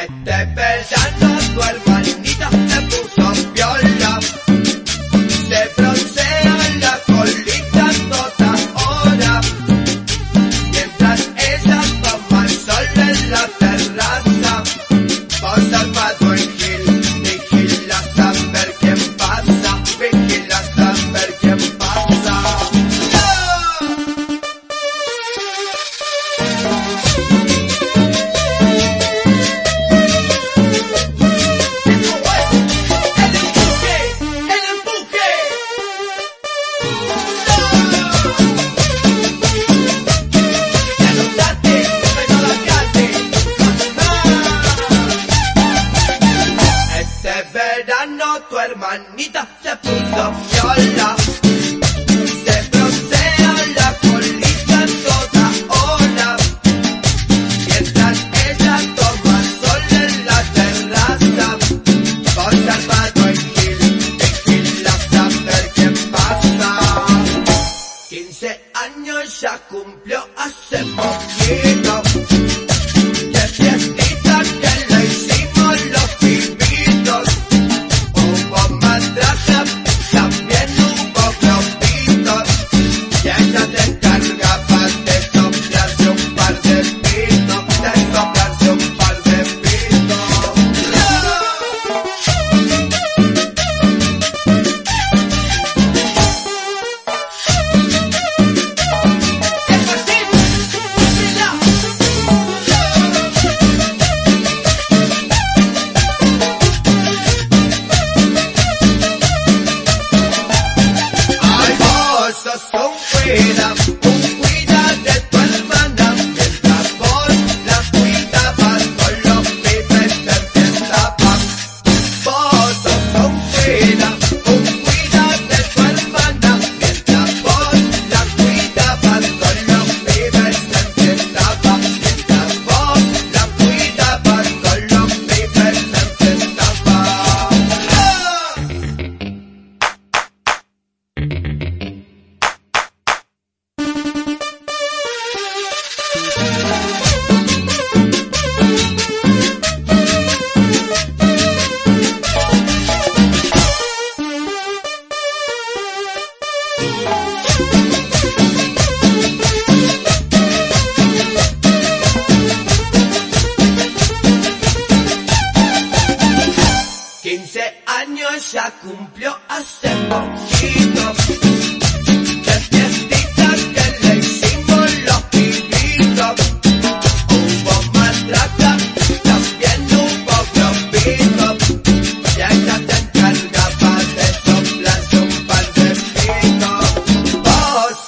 Estoy pensando en viola. Se broncea la colita en toda hora. Mientras ella toma sol en la terraza. Con Salvador Gil, tequila, saber qué pasa. 15 años ya cumplió hace poquito. cumplió hace poquito. De fiestita que le hicimos los pibitos. Hubo maltrata, también hubo globito. Ya ella se encargaba de soplarse un par de pitos. Vos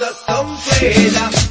un.